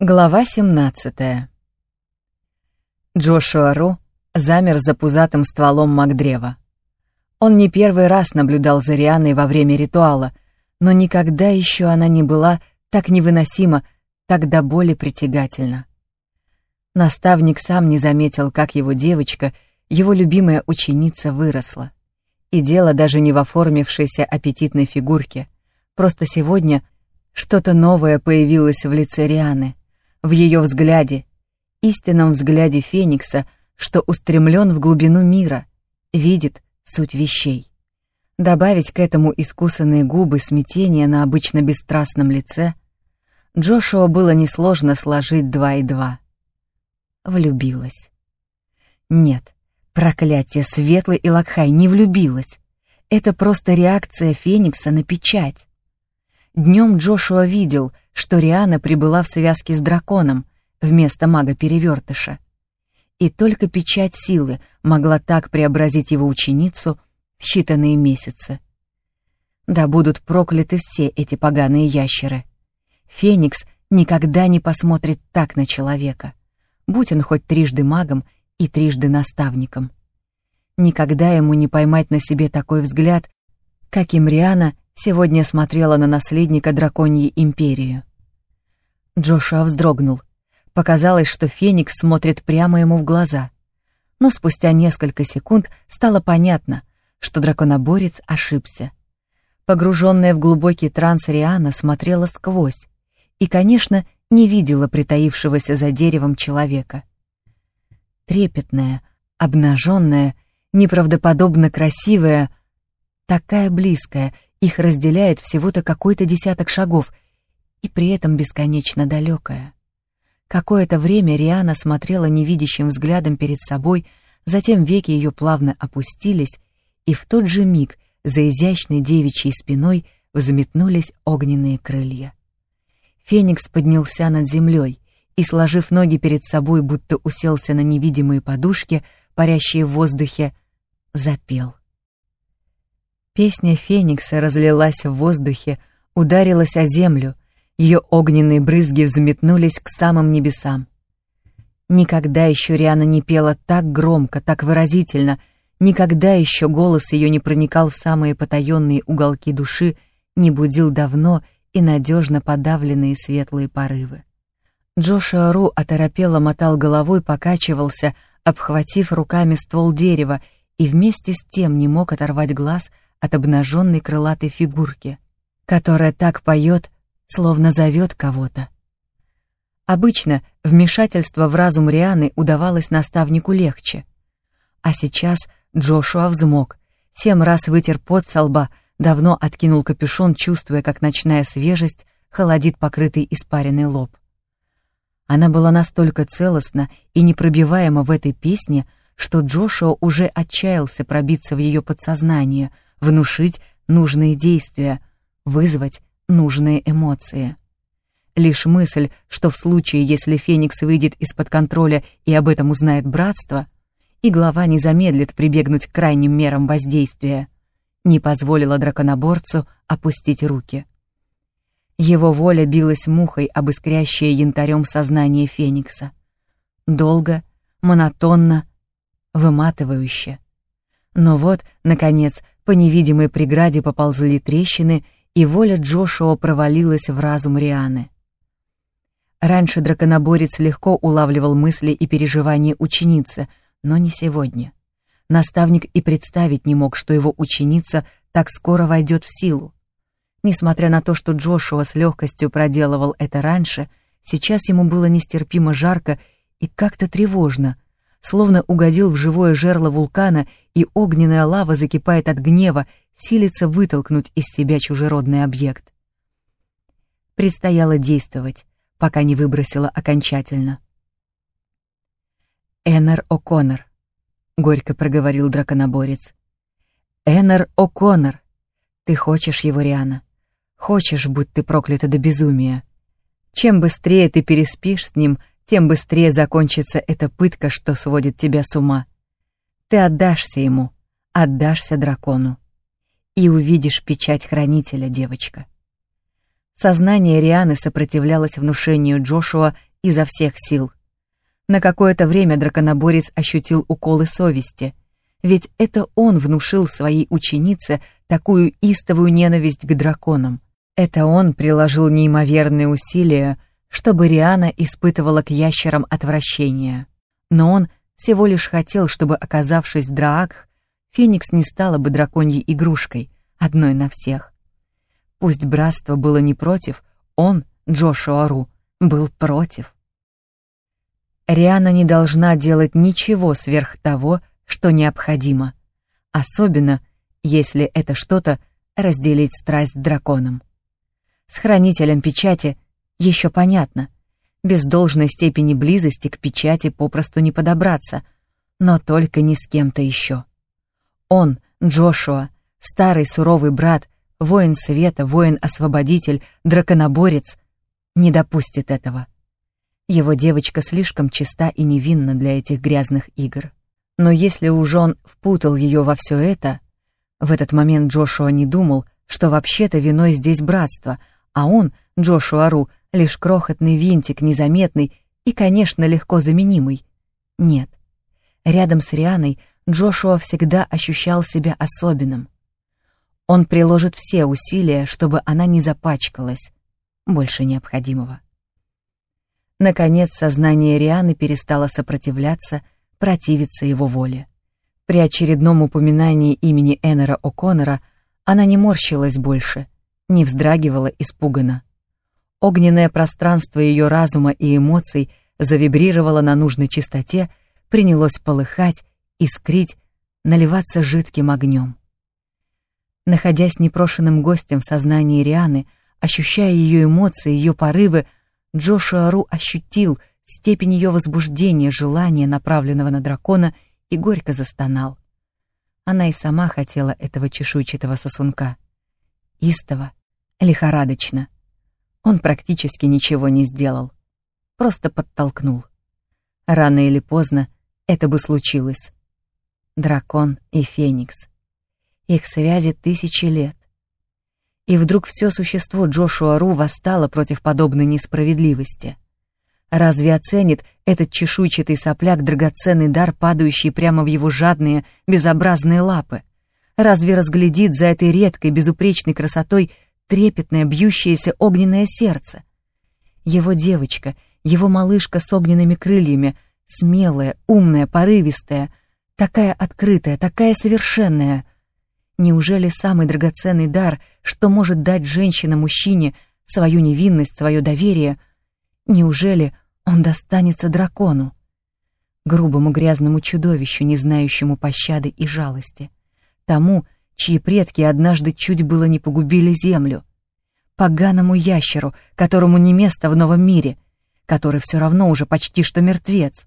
Глава 17 Джошуа Ру замер за пузатым стволом Макдрева. Он не первый раз наблюдал за Рианой во время ритуала, но никогда еще она не была так невыносима, так до боли притягательна. Наставник сам не заметил, как его девочка, его любимая ученица, выросла. И дело даже не в оформившейся аппетитной фигурке. Просто сегодня что-то новое появилось в лице Рианы в ее взгляде, истинном взгляде Феникса, что устремлен в глубину мира, видит суть вещей. Добавить к этому искусанные губы смятения на обычно бесстрастном лице, Джошуа было несложно сложить два и два. Влюбилась. Нет, проклятие Светлый и Лакхай не влюбилась. Это просто реакция Феникса на печать. Днем Джошуа видел, что Риана прибыла в связке с драконом вместо мага-перевертыша. И только печать силы могла так преобразить его ученицу в считанные месяцы. Да будут прокляты все эти поганые ящеры. Феникс никогда не посмотрит так на человека, будь он хоть трижды магом и трижды наставником. Никогда ему не поймать на себе такой взгляд, каким Риана сегодня смотрела на наследника драконьей империи. Джошуа вздрогнул. Показалось, что Феникс смотрит прямо ему в глаза. Но спустя несколько секунд стало понятно, что драконоборец ошибся. Погруженная в глубокий транс Риана смотрела сквозь и, конечно, не видела притаившегося за деревом человека. Трепетная, обнаженная, неправдоподобно красивая, такая близкая — их разделяет всего-то какой-то десяток шагов, и при этом бесконечно далекая. Какое-то время Риана смотрела невидящим взглядом перед собой, затем веки ее плавно опустились, и в тот же миг за изящной девичьей спиной взметнулись огненные крылья. Феникс поднялся над землей и, сложив ноги перед собой, будто уселся на невидимые подушки, парящие в воздухе, запел. Песня Феникса разлилась в воздухе, ударилась о землю, ее огненные брызги взметнулись к самым небесам. Никогда еще Риана не пела так громко, так выразительно, никогда еще голос ее не проникал в самые потаенные уголки души, не будил давно и надежно подавленные светлые порывы. Джошуа Ру оторопело мотал головой, покачивался, обхватив руками ствол дерева, и вместе с тем не мог оторвать глаз от обнаженной крылатой фигурки, которая так поет, словно зовет кого-то. Обычно вмешательство в разум Рианы удавалось наставнику легче. А сейчас Джошуа взмок, семь раз вытер пот со лба, давно откинул капюшон, чувствуя, как ночная свежесть холодит покрытый испаренный лоб. Она была настолько целостна и непробиваема в этой песне, что Джошуа уже отчаялся пробиться в ее подсознание — внушить нужные действия, вызвать нужные эмоции. Лишь мысль, что в случае, если Феникс выйдет из-под контроля и об этом узнает братство, и глава не замедлит прибегнуть к крайним мерам воздействия, не позволила драконоборцу опустить руки. Его воля билась мухой об искрящее янтарем сознание Феникса. Долго, монотонно, выматывающе. Но вот, наконец, по невидимой преграде поползли трещины, и воля Джошуа провалилась в разум Рианы. Раньше драконоборец легко улавливал мысли и переживания ученицы, но не сегодня. Наставник и представить не мог, что его ученица так скоро войдет в силу. Несмотря на то, что Джошуа с легкостью проделывал это раньше, сейчас ему было нестерпимо жарко и как-то тревожно — словно угодил в живое жерло вулкана, и огненная лава закипает от гнева, силится вытолкнуть из себя чужеродный объект. Предстояло действовать, пока не выбросила окончательно. «Эннер О'Коннор», — горько проговорил драконоборец. «Эннер О'Коннор, ты хочешь его, Риана? Хочешь, будь ты проклята до безумия. Чем быстрее ты переспишь с ним, тем быстрее закончится эта пытка, что сводит тебя с ума. Ты отдашься ему, отдашься дракону. И увидишь печать хранителя, девочка. Сознание Рианы сопротивлялось внушению Джошуа изо всех сил. На какое-то время драконоборец ощутил уколы совести, ведь это он внушил своей ученице такую истовую ненависть к драконам. Это он приложил неимоверные усилия, чтобы Риана испытывала к ящерам отвращение. Но он всего лишь хотел, чтобы, оказавшись в Драакх, Феникс не стала бы драконьей игрушкой, одной на всех. Пусть братство было не против, он, Джошуа Ру, был против. Риана не должна делать ничего сверх того, что необходимо, особенно если это что-то разделить страсть драконом. С хранителем печати еще понятно. Без должной степени близости к печати попросту не подобраться, но только не с кем-то еще. Он, Джошуа, старый суровый брат, воин света, воин-освободитель, драконоборец, не допустит этого. Его девочка слишком чиста и невинна для этих грязных игр. Но если уж он впутал ее во все это, в этот момент Джошуа не думал, что вообще-то виной здесь братство, а он, Джошуа Ру, лишь крохотный винтик, незаметный и, конечно, легко заменимый. Нет. Рядом с Рианой Джошуа всегда ощущал себя особенным. Он приложит все усилия, чтобы она не запачкалась, больше необходимого. Наконец, сознание Рианы перестало сопротивляться, противиться его воле. При очередном упоминании имени Эннера О'Коннора она не морщилась больше, не вздрагивала испуганно. Огненное пространство ее разума и эмоций завибрировало на нужной частоте, принялось полыхать, искрить, наливаться жидким огнем. Находясь непрошенным гостем в сознании Рианы, ощущая ее эмоции, ее порывы, Джошуа Ру ощутил степень ее возбуждения, желания, направленного на дракона, и горько застонал. Она и сама хотела этого чешуйчатого сосунка. Истово, лихорадочно. Он практически ничего не сделал. Просто подтолкнул. Рано или поздно это бы случилось. Дракон и Феникс. Их связи тысячи лет. И вдруг все существо Джошуа Ру восстало против подобной несправедливости. Разве оценит этот чешуйчатый сопляк драгоценный дар, падающий прямо в его жадные, безобразные лапы? Разве разглядит за этой редкой, безупречной красотой трепетное, бьющееся огненное сердце? Его девочка, его малышка с огненными крыльями, смелая, умная, порывистая, такая открытая, такая совершенная — Неужели самый драгоценный дар, что может дать женщина-мужчине, свою невинность, свое доверие, неужели он достанется дракону? Грубому грязному чудовищу, не знающему пощады и жалости. Тому, чьи предки однажды чуть было не погубили землю. Поганому ящеру, которому не место в новом мире, который все равно уже почти что мертвец.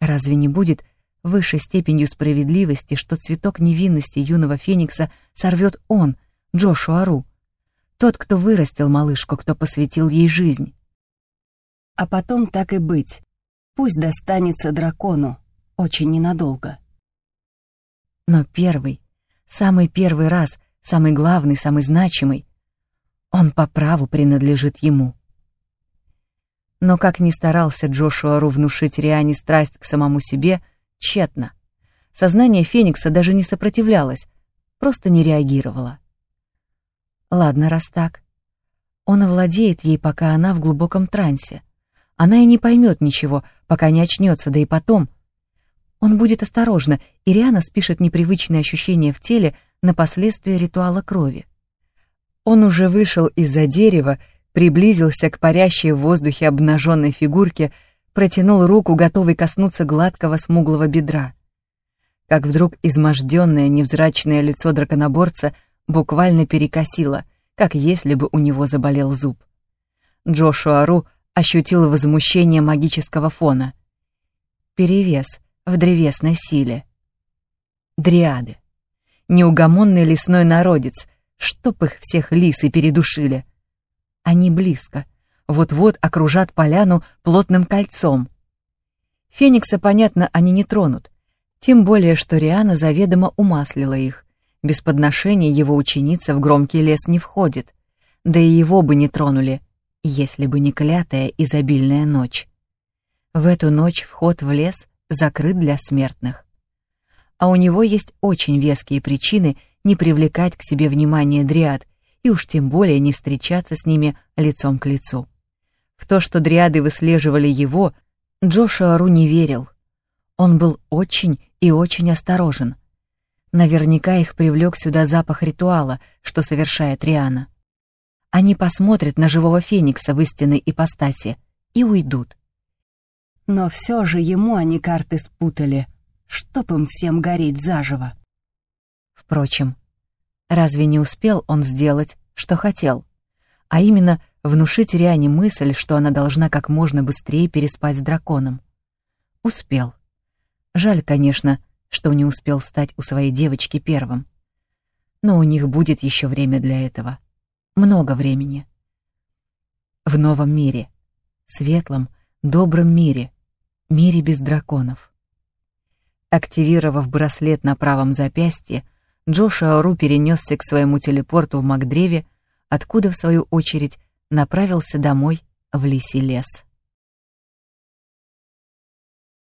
Разве не будет высшей степенью справедливости, что цветок невинности юного феникса сорвет он, Джошуа Ру, тот, кто вырастил малышку, кто посвятил ей жизнь. А потом так и быть, пусть достанется дракону, очень ненадолго. Но первый, самый первый раз, самый главный, самый значимый, он по праву принадлежит ему. Но как ни старался Джошуа Ру внушить Риане страсть к самому себе — Тщетно. Сознание Феникса даже не сопротивлялось, просто не реагировало. Ладно, раз так. Он овладеет ей, пока она в глубоком трансе. Она и не поймет ничего, пока не очнется, да и потом. Он будет осторожно, и Риана спишет непривычные ощущения в теле на последствия ритуала крови. Он уже вышел из-за дерева, приблизился к парящей в воздухе обнаженной фигурке, протянул руку, готовый коснуться гладкого смуглого бедра. Как вдруг изможденное невзрачное лицо драконоборца буквально перекосило, как если бы у него заболел зуб. Джошуа Ру ощутил возмущение магического фона. Перевес в древесной силе. Дриады. Неугомонный лесной народец, чтоб их всех лисы передушили. Они близко — вот-вот окружат поляну плотным кольцом. Феникса, понятно, они не тронут, тем более, что Риана заведомо умаслила их. Без подношения его ученица в громкий лес не входит, да и его бы не тронули, если бы не клятая изобильная ночь. В эту ночь вход в лес закрыт для смертных. А у него есть очень веские причины не привлекать к себе внимание дриад и уж тем более не встречаться с ними лицом к лицу. В то, что дриады выслеживали его, Джошуа Ру не верил. Он был очень и очень осторожен. Наверняка их привлек сюда запах ритуала, что совершает Риана. Они посмотрят на живого феникса в истинной ипостаси и уйдут. Но все же ему они карты спутали, чтоб им всем гореть заживо. Впрочем, разве не успел он сделать, что хотел? А именно, внушить Риане мысль, что она должна как можно быстрее переспать с драконом. Успел. Жаль, конечно, что не успел стать у своей девочки первым. Но у них будет еще время для этого много времени. В новом мире, светлом, добром мире, мире без драконов. Активировав браслет на правом запястье, Джошуа Ру перенесся к своему телепорту в Макдреве, откуда, в свою очередь, направился домой в Лиси лес.